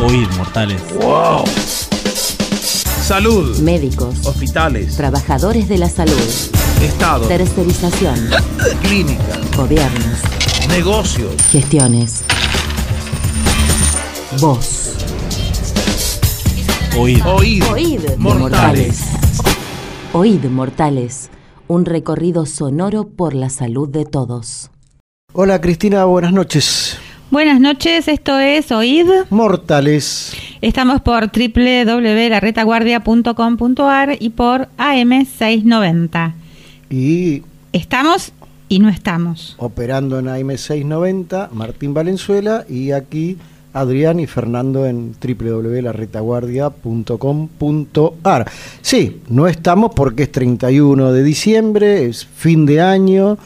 Oíd, mortales. ¡Wow! Salud. Médicos. Hospitales. Trabajadores de la salud. Estado. Tercerización. Clínica. Gobiernos. Negocios. Gestiones. Voz. Oíd. Oíd. Oíd, Mortales. Oíd, mortales. Un recorrido sonoro por la salud de todos. Hola Cristina, buenas noches. Buenas noches, esto es Oíd. Mortales. Estamos por www.laretaguardia.com.ar y por AM690. Y Estamos y no estamos. operando en AM690, Martín Valenzuela y aquí Adrián y Fernando en www.laretaguardia.com.ar. Sí, no estamos porque es 31 de diciembre, es fin de año.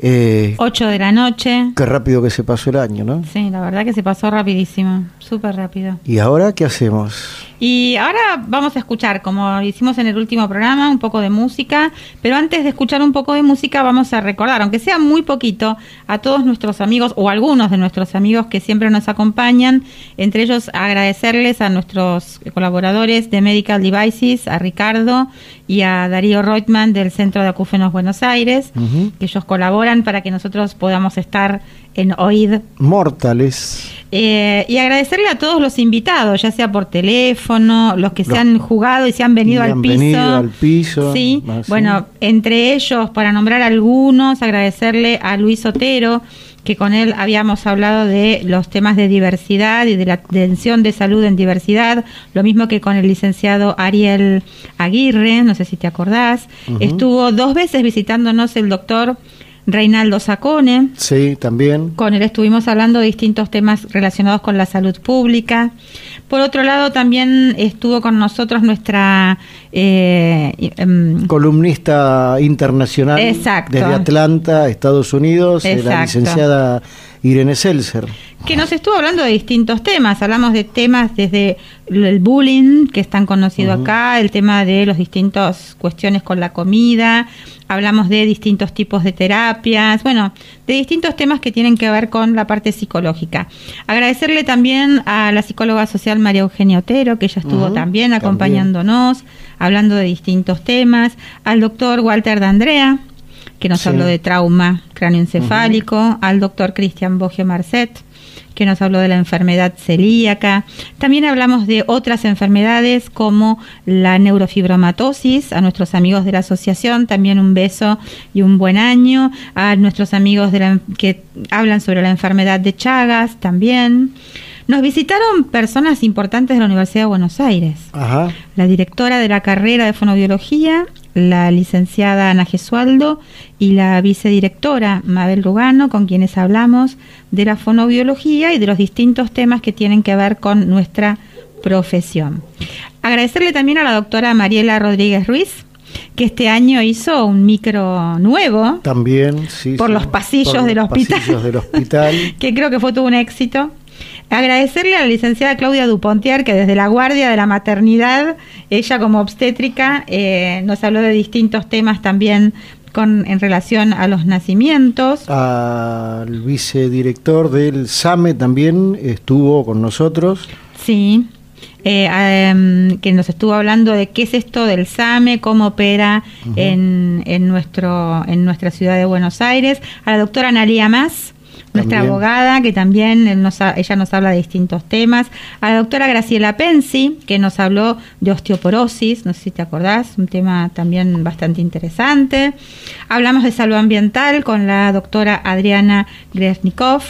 Eh, 8 de la noche. qué rápido que se pasó el año, ¿no? Sí, la verdad que se pasó rapidísimo, súper rápido. ¿Y ahora qué hacemos? Y ahora vamos a escuchar, como hicimos en el último programa, un poco de música, pero antes de escuchar un poco de música vamos a recordar, aunque sea muy poquito, a todos nuestros amigos o algunos de nuestros amigos que siempre nos acompañan, entre ellos agradecerles a nuestros colaboradores de Medical Devices, a Ricardo y a Darío Reutman del Centro de Acúfenos Buenos Aires, que ellos colaboran para que nosotros podamos estar en OID Mortales. eh, y agradecerle a todos los invitados, ya sea por teléfono, los que se han jugado y se han venido al han piso. venido al piso, Sí, ah, sí. bueno, entre ellos, para nombrar algunos, agradecerle a Luis Otero, que con él habíamos hablado de los temas de diversidad y de la atención de salud en diversidad, lo mismo que con el licenciado Ariel Aguirre, no sé si te acordás. Estuvo dos veces visitándonos el doctor Reinaldo Sacone. Sí, también. Con él estuvimos hablando de distintos temas relacionados con la salud pública. Por otro lado, también estuvo con nosotros nuestra... eh, em, columnista internacional Exacto. desde Atlanta, Estados Unidos, la licenciada Irene Seltzer. que nos estuvo hablando de distintos temas. Hablamos de temas desde el bullying, que es tan conocido acá, el tema de las distintas cuestiones con la comida, hablamos de distintos tipos de terapias, bueno, de distintos temas que tienen que ver con la parte psicológica. Agradecerle también a la psicóloga social María Eugenia Otero, que ella estuvo también. acompañándonos, hablando de distintos temas, al doctor Walter D'Andrea, que nos Sí. habló de trauma cráneoencefálico, al doctor Cristian Bogio Marcet, que nos habló de la enfermedad celíaca. También hablamos de otras enfermedades como la neurofibromatosis, a nuestros amigos de la asociación, también un beso y un buen año, a nuestros amigos de la- que hablan sobre la enfermedad de Chagas también. Nos visitaron personas importantes de la Universidad de Buenos Aires Ajá. la directora de la carrera de fonobiología, la licenciada Ana Gesualdo y la vicedirectora Mabel Lugano, con quienes hablamos de la fonobiología y de los distintos temas que tienen que ver con nuestra profesión. Agradecerle también a la doctora Mariela Rodríguez Ruiz, que este año hizo un micro nuevo, También, sí. Por sí. los pasillos Por los del hospital. pasillos del hospital. que creo que fue todo un éxito. Agradecerle a la licenciada Claudia Dupontier, que desde la guardia de la maternidad, ella como obstétrica, eh, nos habló de distintos temas también con, en relación a los nacimientos. Al vicedirector del SAME también estuvo con nosotros. Sí. Eh, em, que nos estuvo hablando de qué es esto del SAME, cómo opera en, en, nuestro, en nuestra ciudad de Buenos Aires. A la doctora Analia Más, nuestra También. abogada, que también nos ella nos habla de distintos temas. A la doctora Graciela Pensi, que nos habló de osteoporosis, no sé si te acordás, un tema también bastante interesante. Hablamos de salud ambiental con la doctora Adriana Gresnikov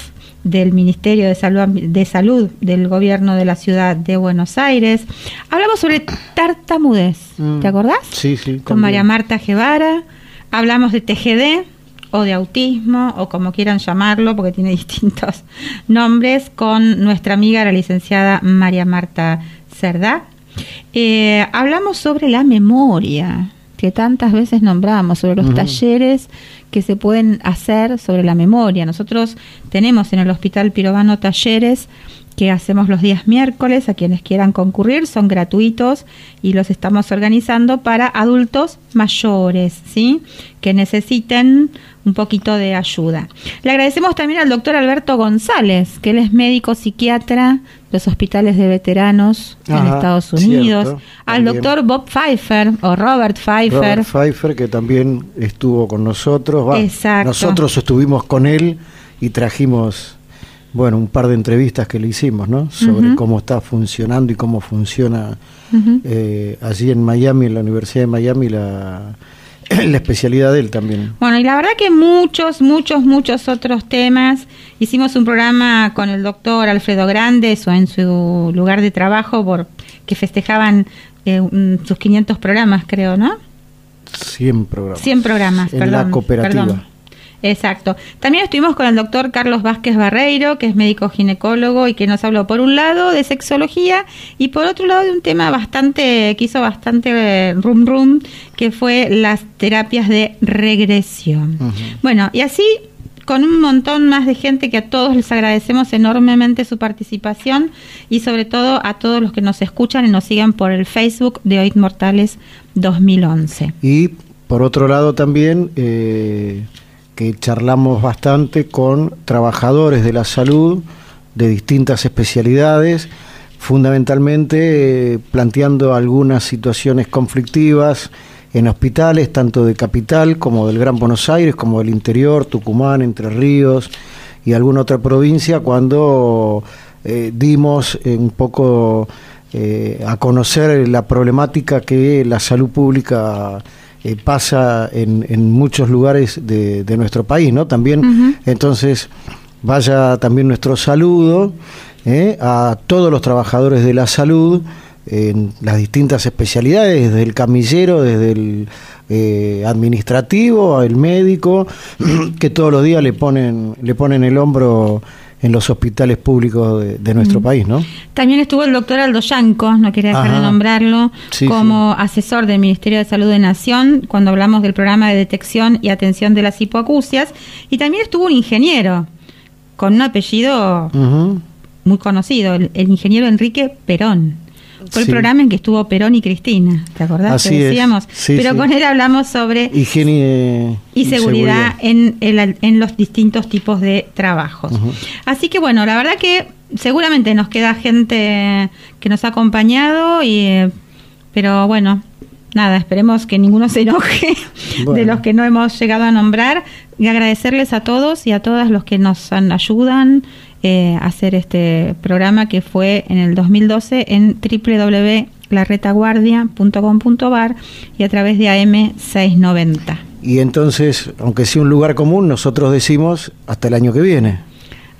del Ministerio de Salud, de Salud del Gobierno de la Ciudad de Buenos Aires. Hablamos sobre tartamudez, Mm. ¿te acordás? Sí, sí. Con también. María Marta Guevara. Hablamos de TGD o de autismo o como quieran llamarlo porque tiene distintos nombres con nuestra amiga la licenciada María Marta Cerdá. Eh, hablamos sobre la memoria que tantas veces nombramos, sobre los talleres que se pueden hacer sobre la memoria. Nosotros tenemos en el Hospital Pirovano talleres que hacemos los días miércoles a quienes quieran concurrir, son gratuitos y los estamos organizando para adultos mayores, ¿sí? Que necesiten un poquito de ayuda. Le agradecemos también al doctor Alberto González, que él es médico psiquiatra de los hospitales de veteranos en Ajá, Estados Unidos, cierto, al también. doctor Bob Pfeiffer o Robert Pfeiffer. Robert Pfeiffer, que también estuvo con nosotros. Exacto. Nosotros estuvimos con él y trajimos, bueno, un par de entrevistas que le hicimos, ¿no? Sobre cómo está funcionando y cómo funciona Ujú. eh, allí en Miami, en la Universidad de Miami, la, la especialidad de él también. Bueno, y la verdad que muchos, muchos, muchos otros temas. Hicimos un programa con el doctor Alfredo Grandes o en su lugar de trabajo por que festejaban eh, sus 500 programas, creo, ¿no? 100 programas. 100 programas, En perdón. la cooperativa. perdón. Exacto. También estuvimos con el doctor Carlos Vázquez Barreiro, que es médico ginecólogo y que nos habló por un lado de sexología y por otro lado de un tema bastante, que hizo bastante eh, rum rum, que fue las terapias de regresión. Bueno, y así con un montón más de gente que a todos les agradecemos enormemente su participación y sobre todo a todos los que nos escuchan y nos siguen por el Facebook de Oid Mortales 2011. Y por otro lado también eh, que charlamos bastante con trabajadores de la salud de distintas especialidades, fundamentalmente eh, planteando algunas situaciones conflictivas en hospitales, tanto de capital como del Gran Buenos Aires, como del interior, Tucumán, Entre Ríos y alguna otra provincia, cuando eh, dimos eh, un poco a conocer la problemática que la salud pública eh, pasa en, en muchos lugares de, de nuestro país, ¿no? También, entonces, vaya también nuestro saludo eh, a todos los trabajadores de la salud en las distintas especialidades, desde el camillero, desde el eh, administrativo, el médico, que todos los días le ponen, le ponen el hombro en los hospitales públicos de, de nuestro país, ¿no? También estuvo el doctor Aldo Yanco, no quería dejar Ajá. de nombrarlo, Sí, como asesor del Ministerio de Salud de Nación cuando hablamos del programa de detección y atención de las hipoacusias. Y también estuvo un ingeniero con un apellido muy conocido, el, el ingeniero Enrique Perón. Fue Sí. el programa en que estuvo Perón y Cristina, ¿te acordás? Así que es. decíamos. Sí, Pero sí. con él hablamos sobre Higiene y seguridad, En, el- en los distintos tipos de trabajos. Así que bueno, la verdad que seguramente nos queda gente que nos ha acompañado, y, eh, pero bueno, nada, esperemos que ninguno se enoje de los que no hemos llegado a nombrar y agradecerles a todos y a todas los que nos han- ayudan eh, hacer este programa que fue en el 2012 en www.laretaguardia.com.bar y a través de AM 690. Y entonces, aunque sea un lugar común, nosotros decimos hasta el año que viene.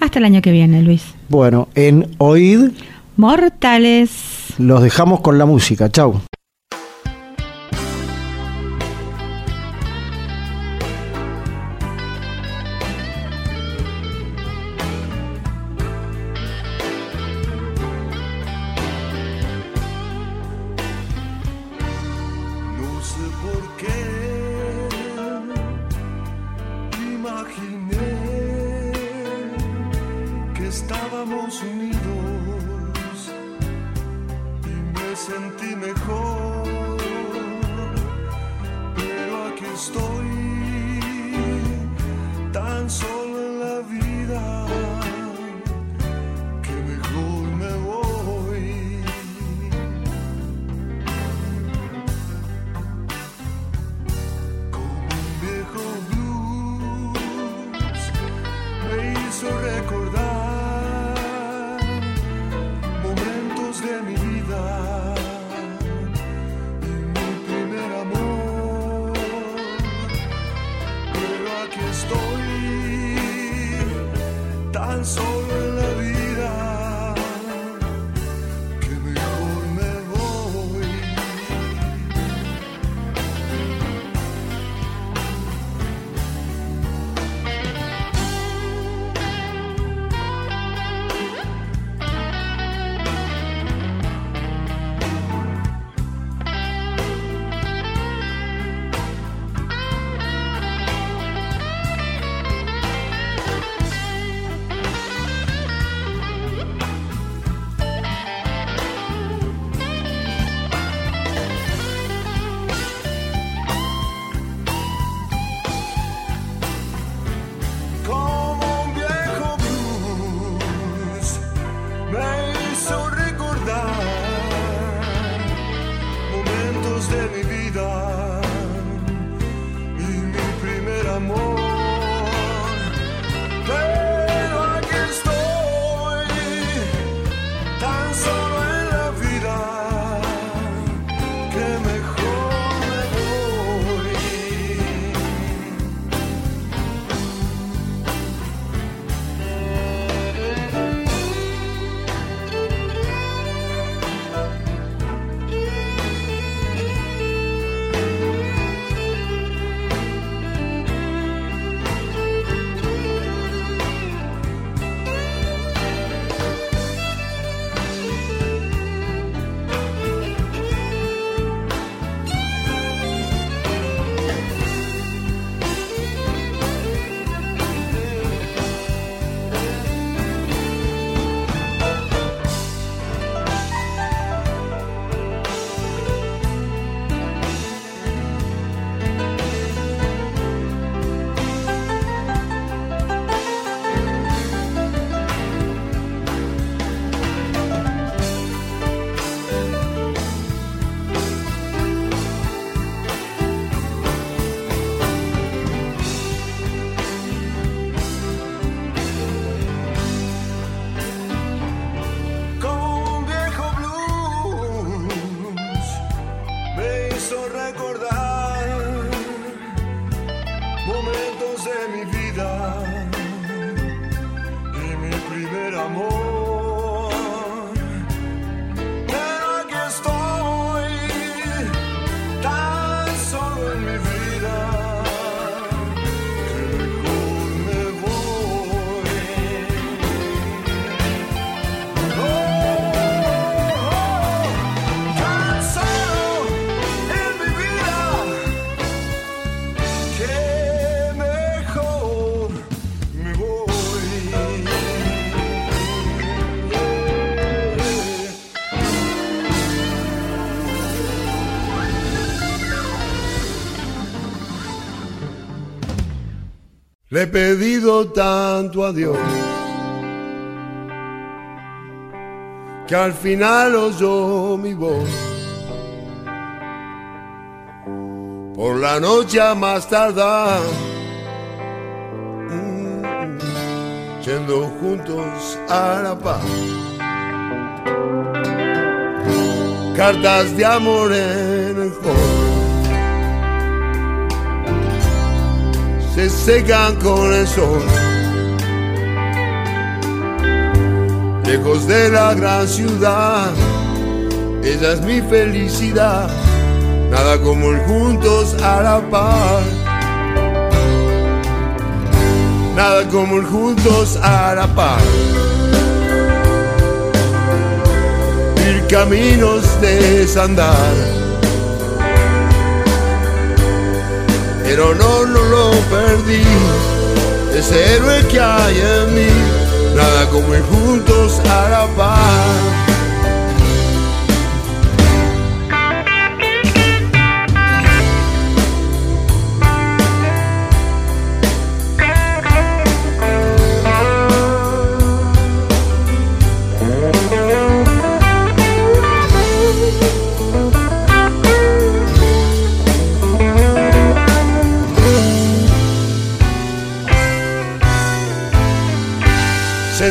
Hasta el año que viene, Luis. Bueno, en OID Mortales. los dejamos con la música. Chau. Le he pedido tanto a Dios que al final oyó mi voz. Por la noche a más tardar, mm, yendo juntos a la paz. Cartas de amor en el juego se secan con el sol. Lejos de la gran ciudad, esa es mi felicidad. Nada como el juntos a la par. Nada como el juntos a la par. Ir caminos de desandar pero no, no lo perdí. Ese héroe que hay en mí, nada como ir juntos a la paz.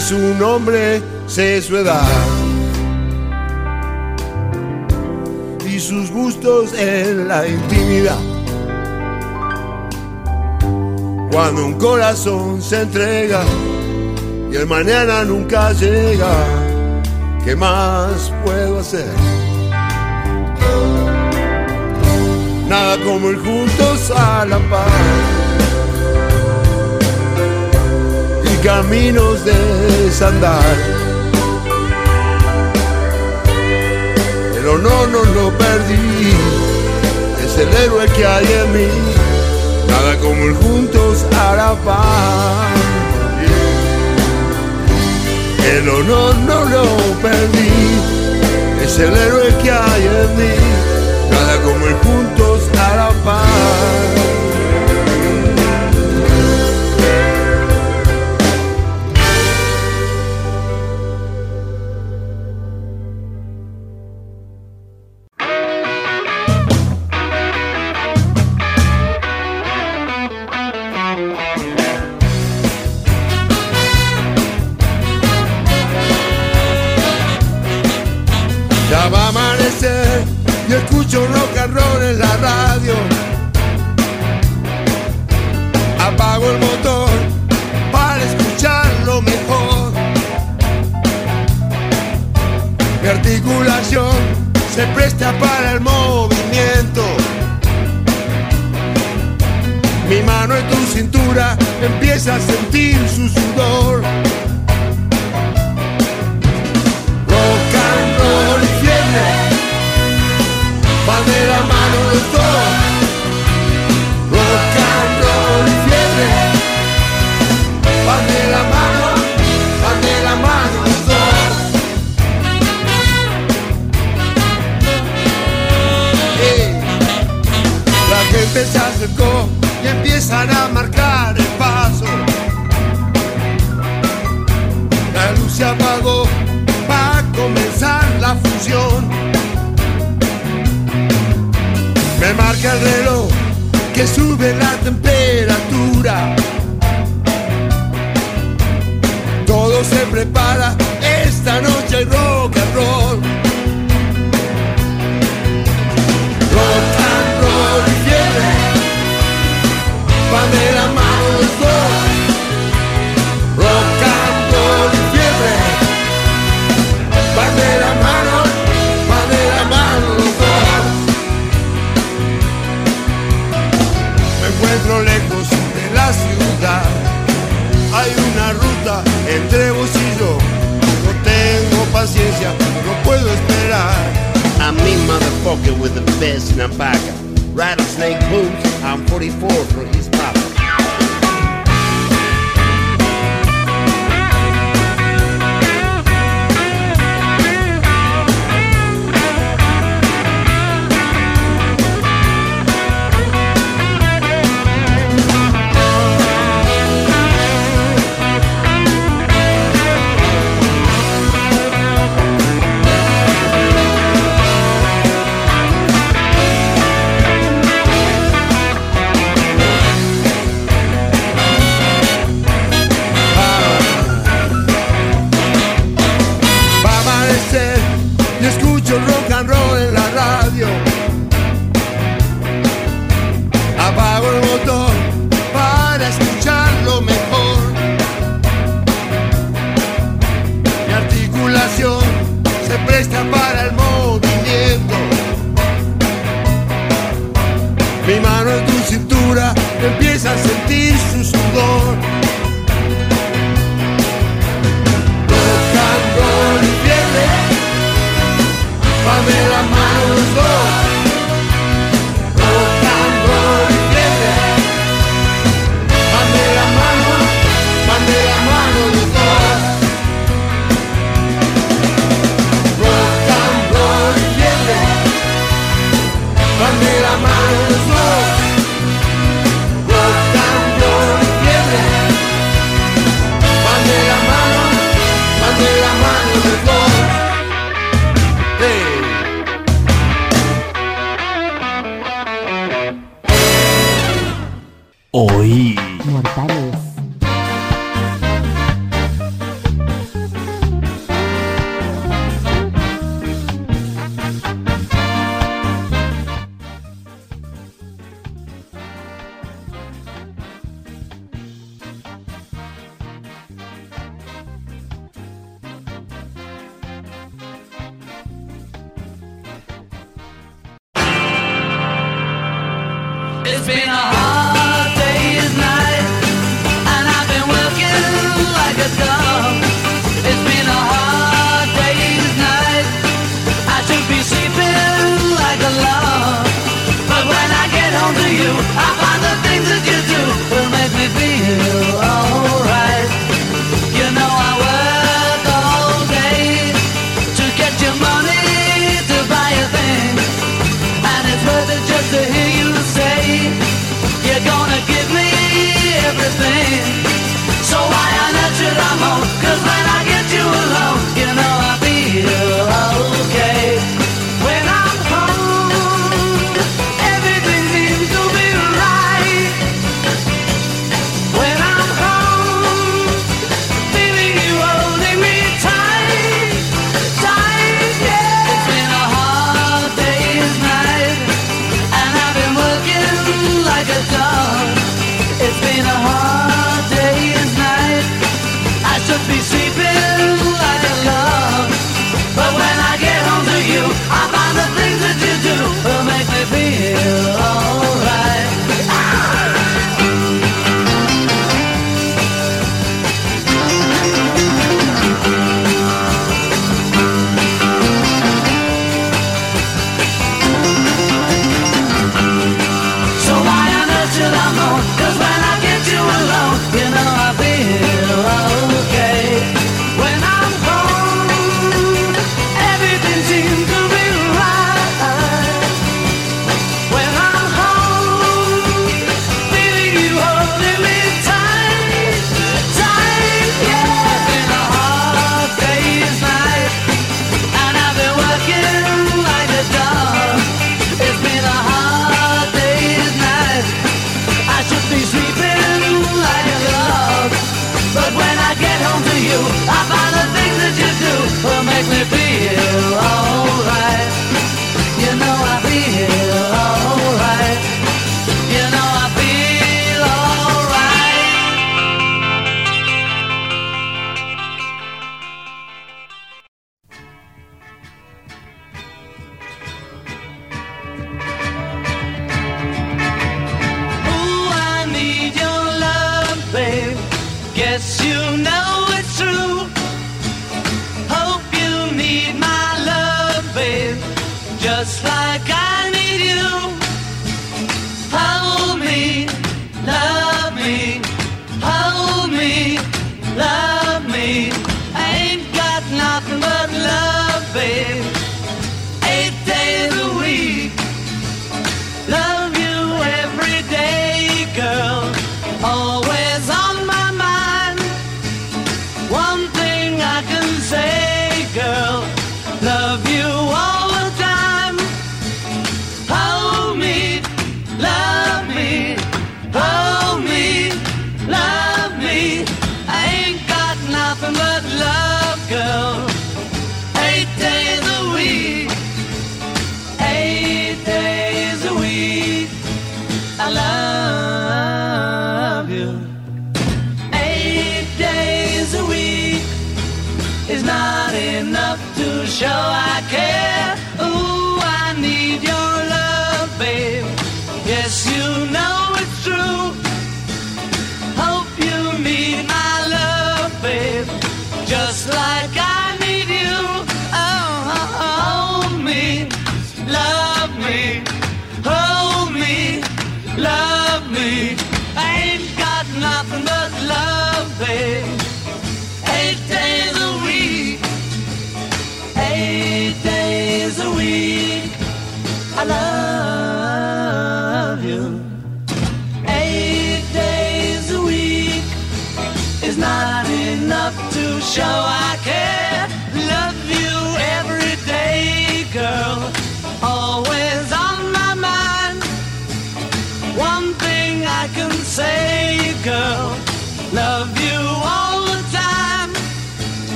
Su nombre, sé su edad y sus gustos en la intimidad. Cuando un corazón se entrega y el mañana nunca llega, ¿qué más puedo hacer? Nada como el juntos a la paz caminos de desandar. Pero no, no lo perdí, es el héroe que hay en mí, nada como el juntos la paz. El honor no lo perdí, es el héroe que hay en mí, nada como el juntos la paz.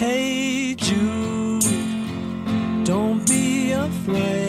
Hey Jude. Don't be afraid.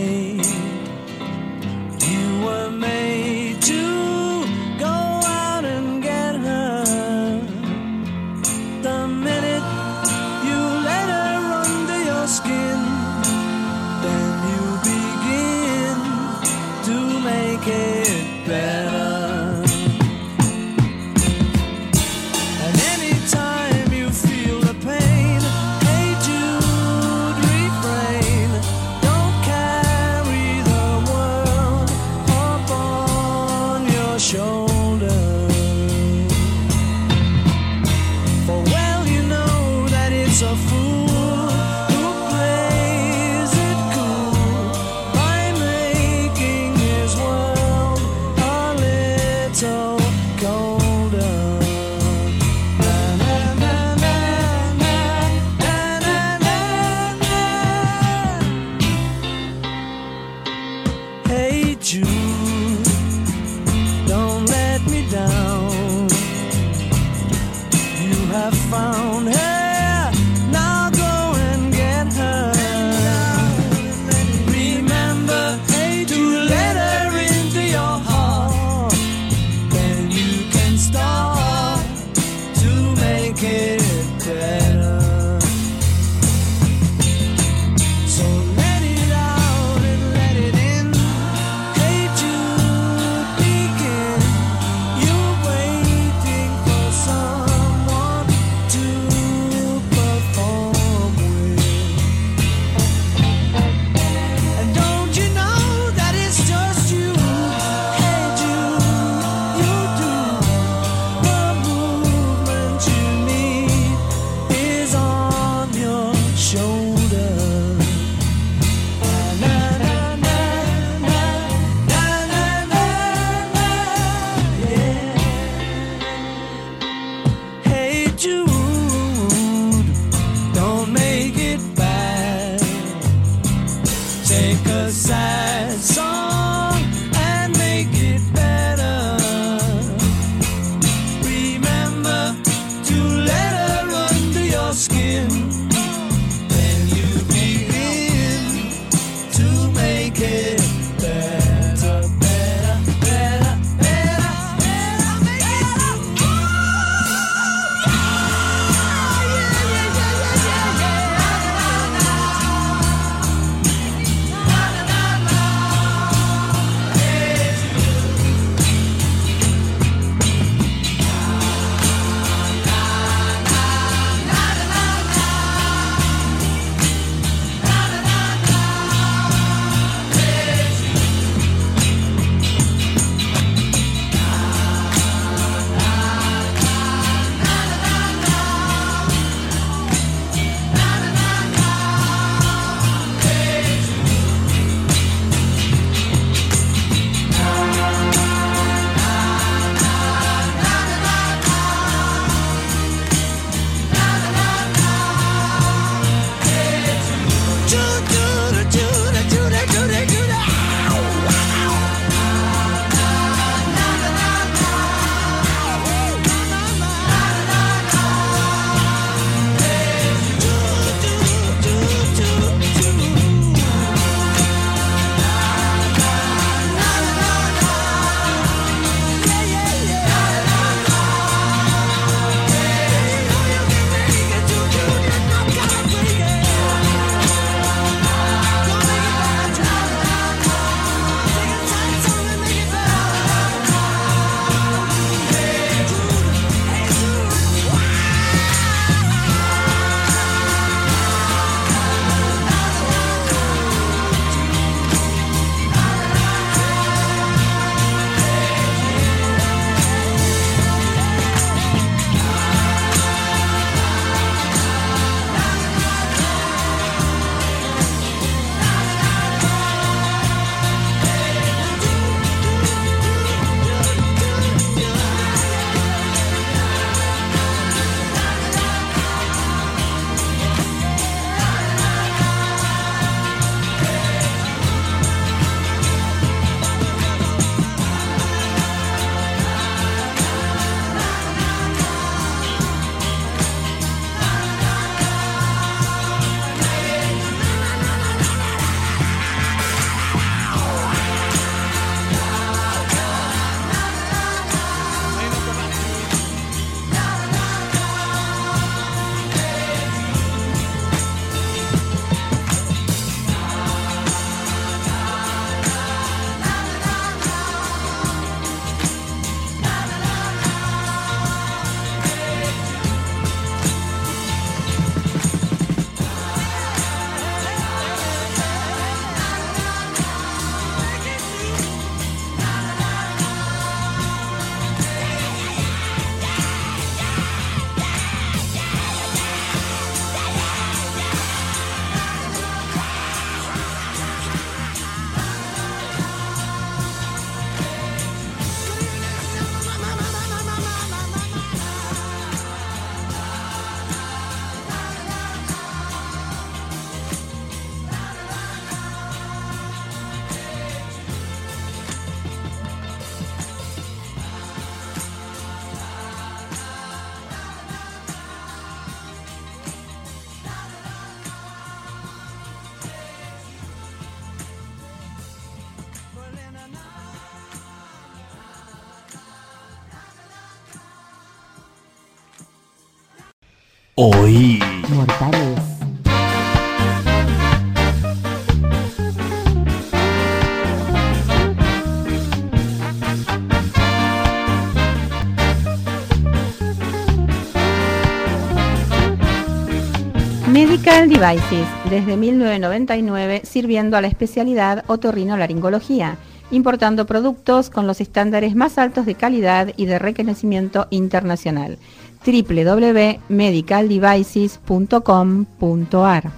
Desde 1999 sirviendo a la especialidad otorrinolaringología, importando productos con los estándares más altos de calidad y de reconocimiento internacional. www.medicaldevices.com.ar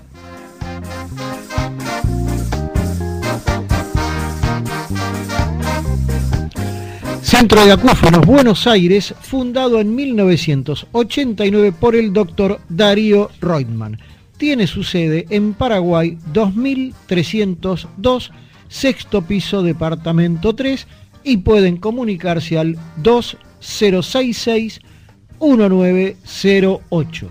Centro de Acuíferos Buenos Aires, fundado en 1989 por el doctor Darío Reutemann tiene su sede en Paraguay 2302, sexto piso, departamento 3, y pueden comunicarse al 2066 1908.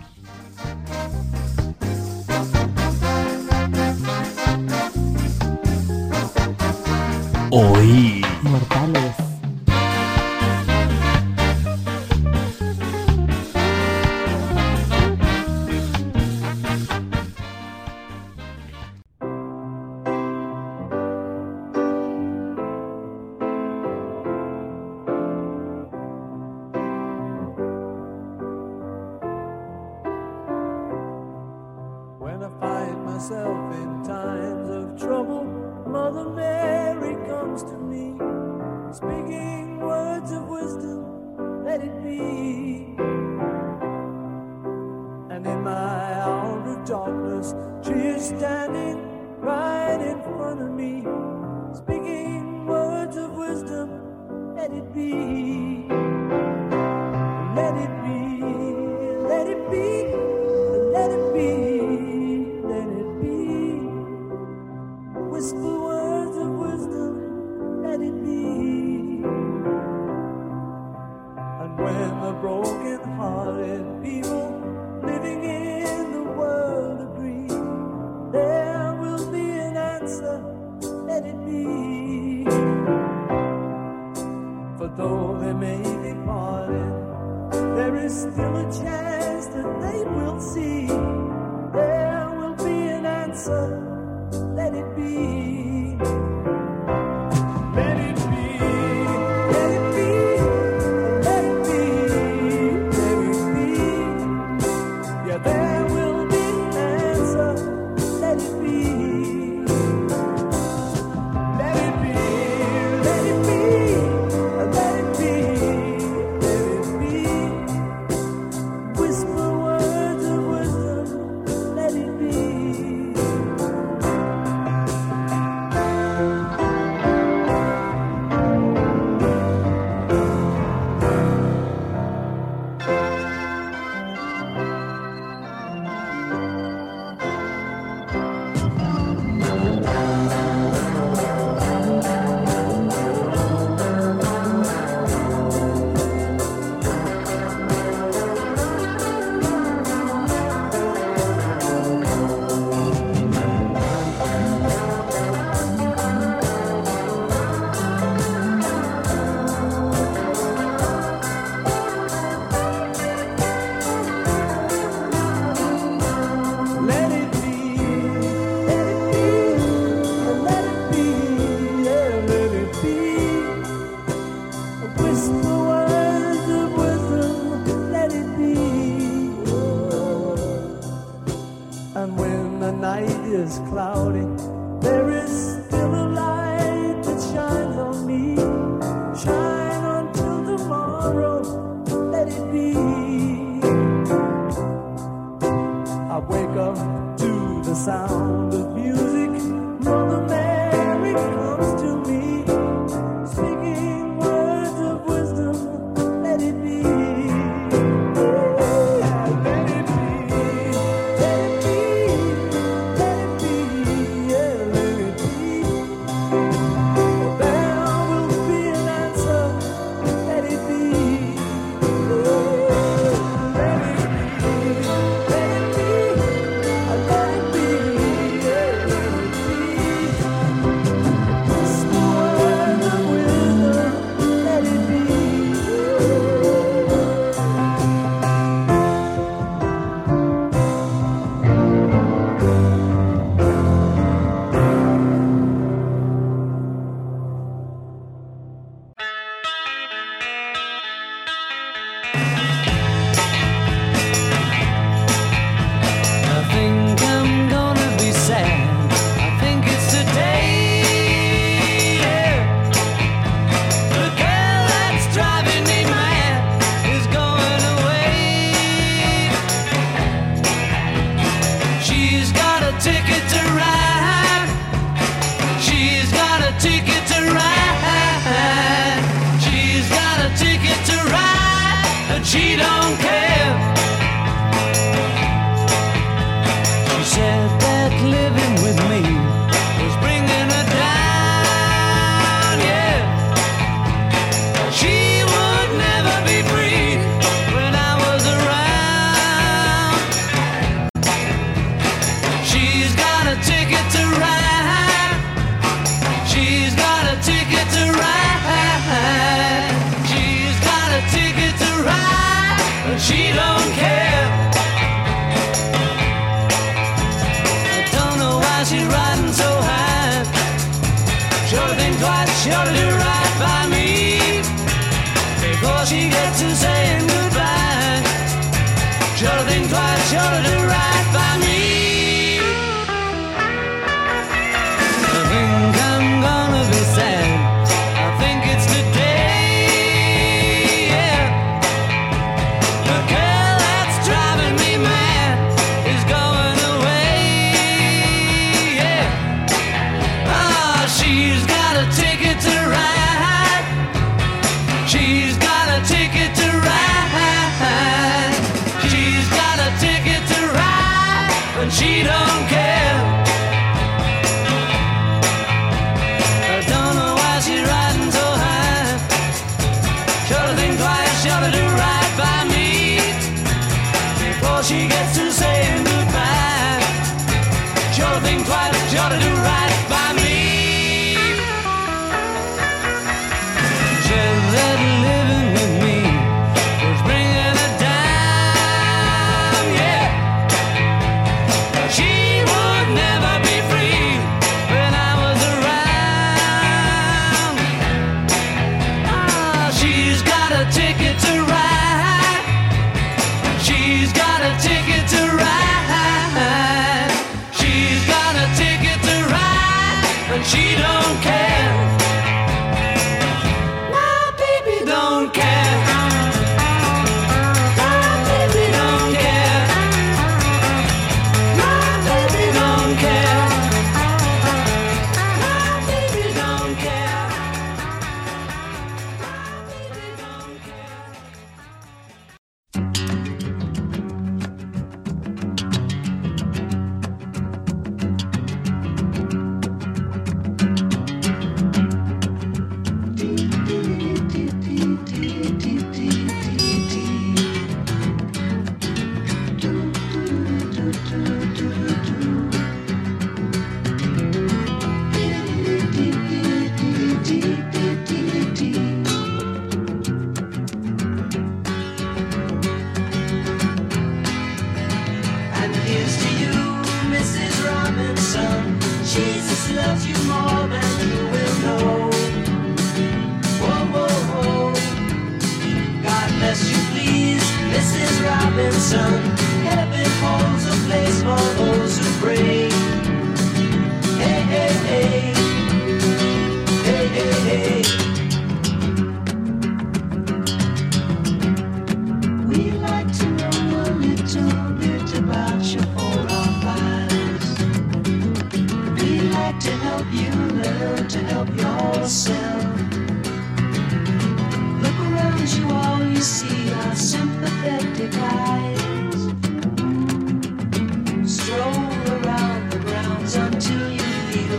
See, there will be an answer.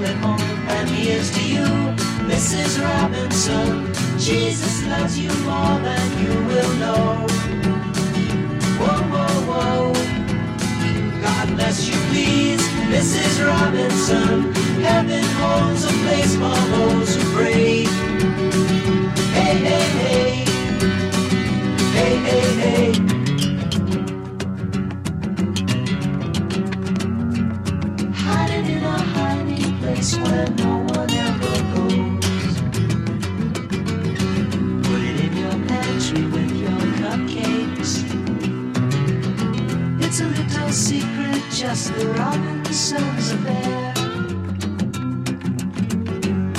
at home, and here's to you, Mrs. Robinson. Jesus loves you more than you will know. Whoa, whoa, whoa. God bless you, please, Mrs. Robinson. Heaven holds a place for those who pray. Hey, hey, hey. Hey, hey, hey. place where no one ever goes. Put it in your pantry with your cupcakes. It's a little secret, just the Robinsons affair.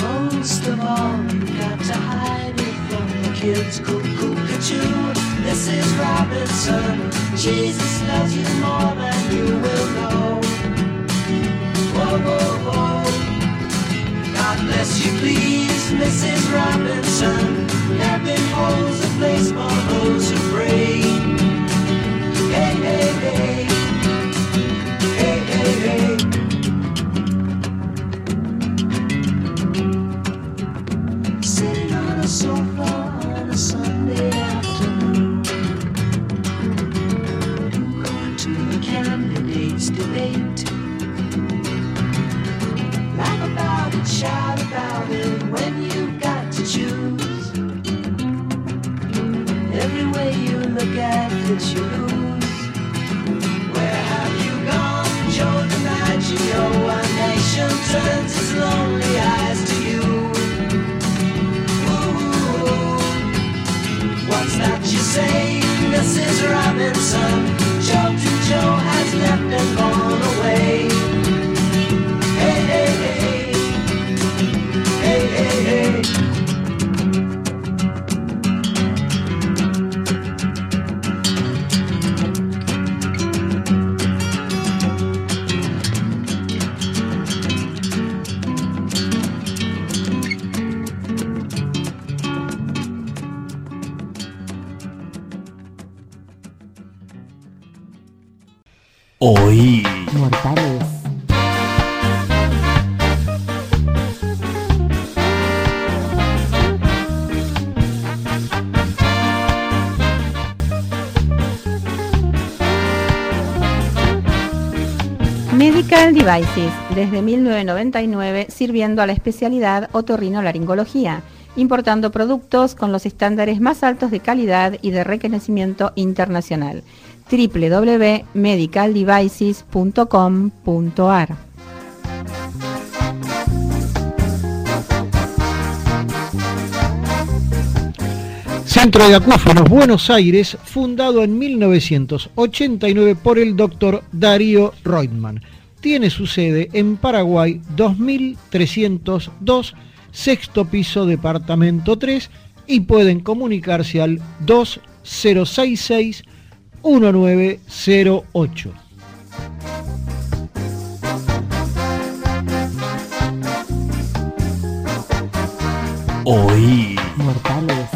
Most of all, you've got to hide it from the kids. Cuckoo, is Robinson, Jesus loves you more than you will know. Whoa, whoa, whoa unless you please, Mrs. Robinson. Heaven holds a place for those who pray. Hey, hey, hey. Desde 1999 sirviendo a la especialidad otorrinolaringología, importando productos con los estándares más altos de calidad y de reconocimiento internacional. www.medicaldevices.com.ar Centro de Acuíferos Buenos Aires, fundado en 1989 por el doctor Darío Reutemann. Tiene su sede en Paraguay 2302, sexto piso, departamento 3, y pueden comunicarse al 2066 1908. Oí. Mortales.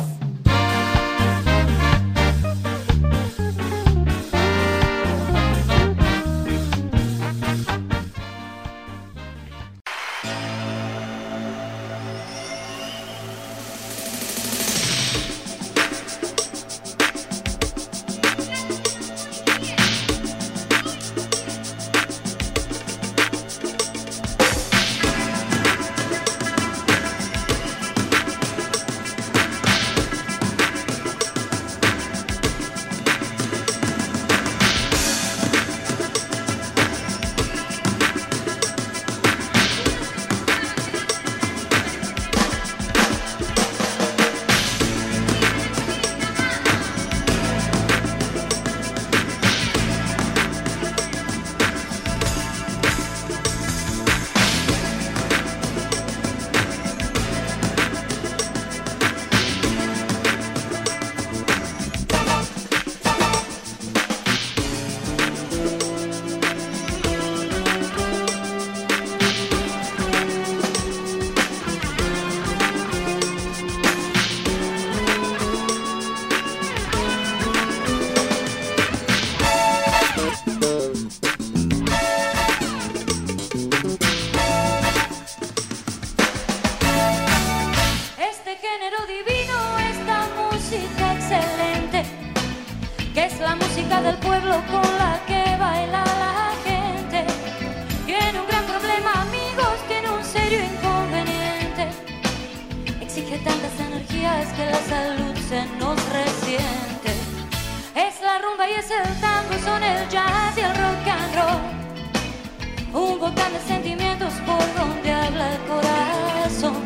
Es la rumba y es el tango, son el jazz y el rock and roll. Un volcán de sentimientos por donde habla el corazón.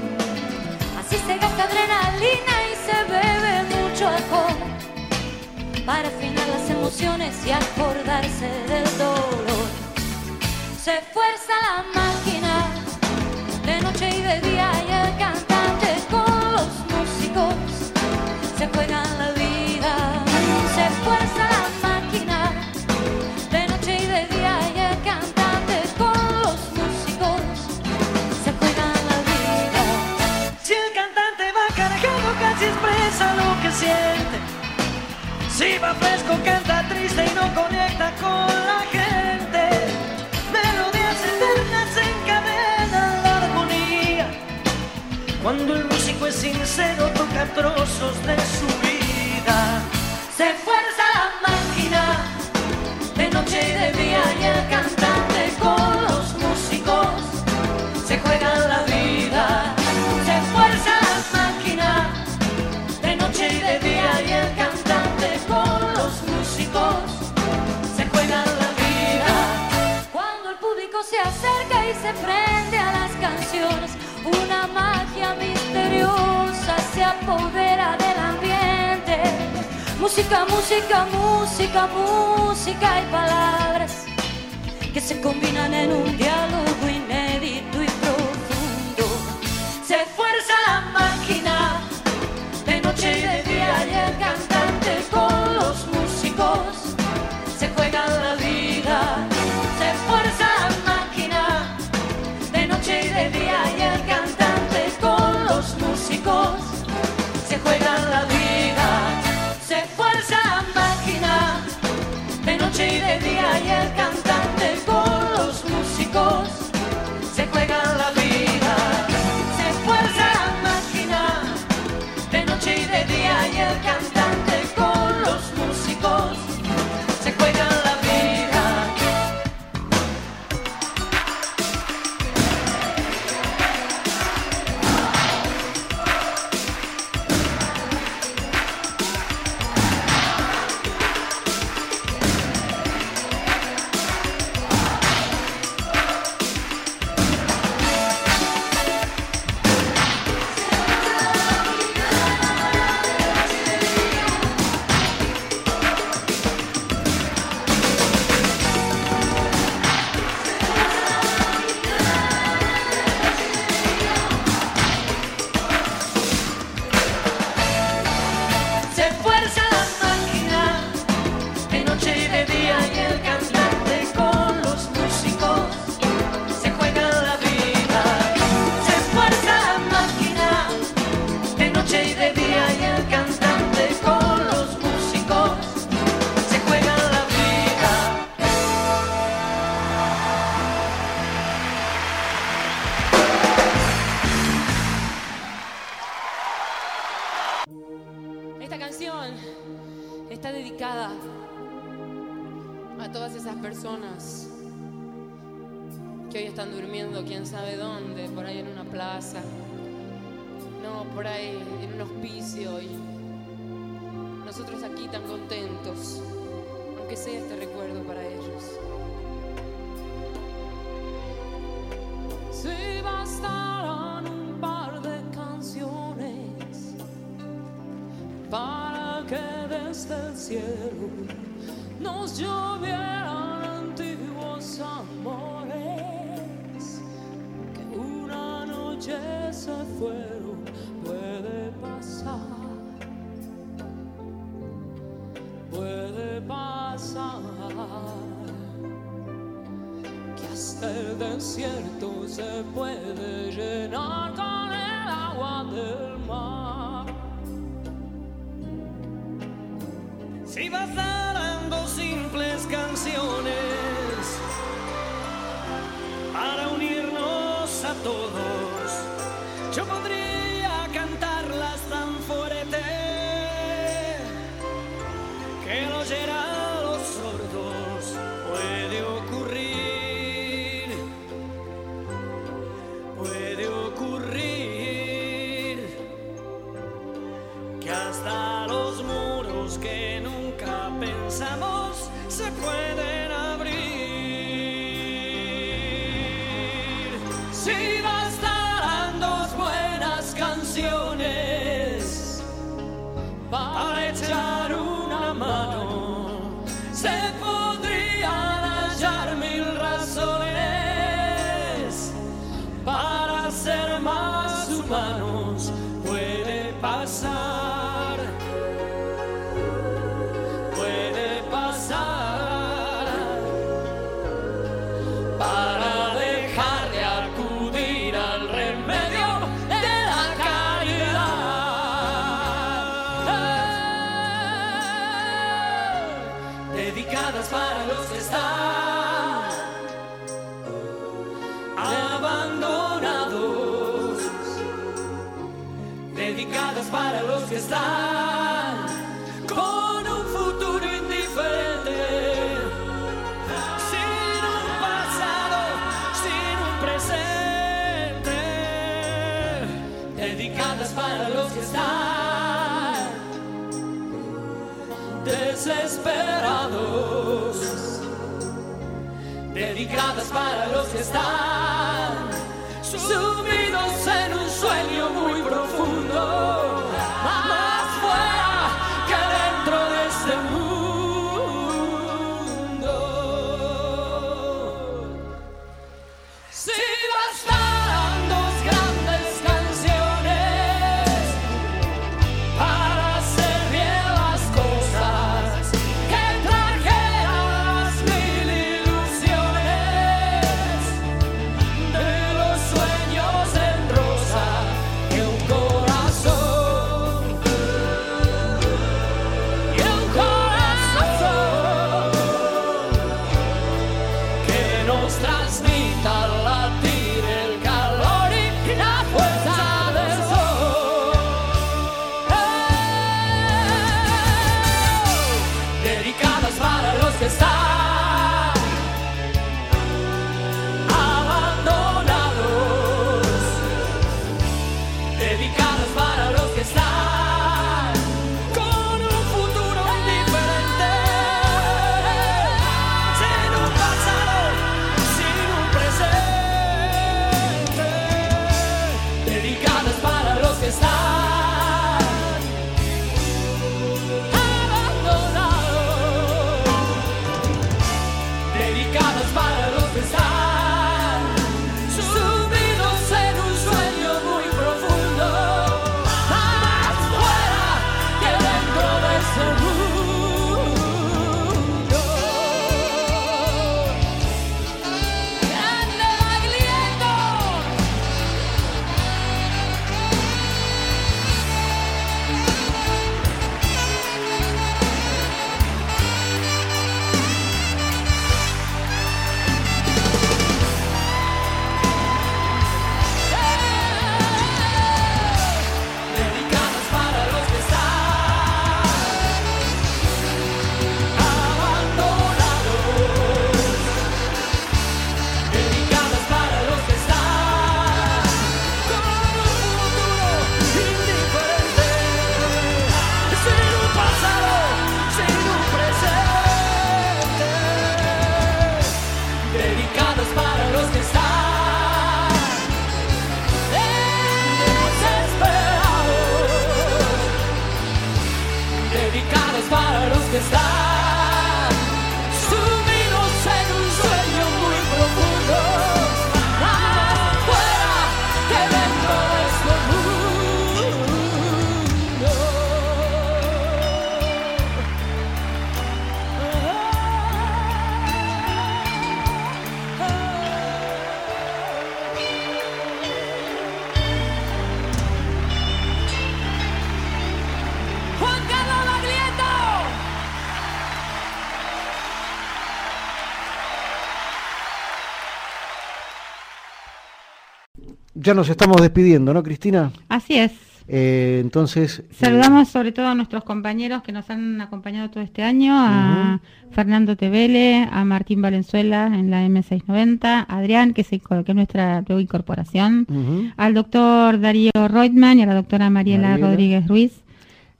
Así se gasta adrenalina y se bebe mucho alcohol para afinar las emociones y acordarse del dolor. Se fuerza la máquina de noche y de día y el cantante con los músicos se juegan está fresco, canta triste y no conecta con la gente. Melodías eternas encadenan la armonía. Cuando el músico es sincero, toca trozos de su vida. apodera del ambiente. Música, música, música, música y palabras que se combinan en un diálogo. personas que hoy están durmiendo quién sabe dónde, por ahí en una plaza, no, por ahí en un hospicio hoy. Nosotros aquí tan contentos, aunque sea este recuerdo para ellos. Se bastarán un par de canciones para que desde el cielo nos lloviera. que se fueron puede pasar, puede pasar que hasta el desierto se puede llenar con el agua del mar. Si vas dando simples canciones para unirnos a todos humanos. Dedicadas para los que están sumidos en un sueño muy Ya nos estamos despidiendo, ¿no, Cristina? Así es. Eh, entonces. eh, Saludamos sobre todo a nuestros compañeros que nos han acompañado todo este año, a Fernando Tevele, a Martín Valenzuela en la M690, a Adrián, que, se, que es nuestra nueva incorporación, al doctor Darío Reutemann y a la doctora Mariela, Mariela. Rodríguez Ruiz,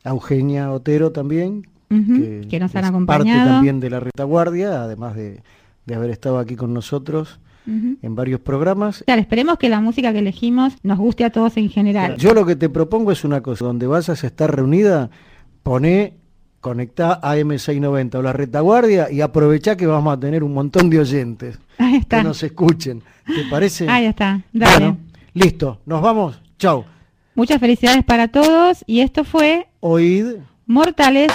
a Eugenia Otero también. ujú, que, nos han acompañado. Parte también de la retaguardia, además de, de haber estado aquí con nosotros En varios programas. Claro, esperemos que la música que elegimos nos guste a todos en general. Yo lo que te propongo es una cosa, donde vayas a estar reunida, poné, conectá a M690 o la retaguardia y aprovechá que vamos a tener un montón de oyentes Ahí está. que nos escuchen. ¿Te parece? Ahí está. Dale. Bueno, listo, nos vamos. Chau. Muchas felicidades para todos y esto fue Oíd. Mortales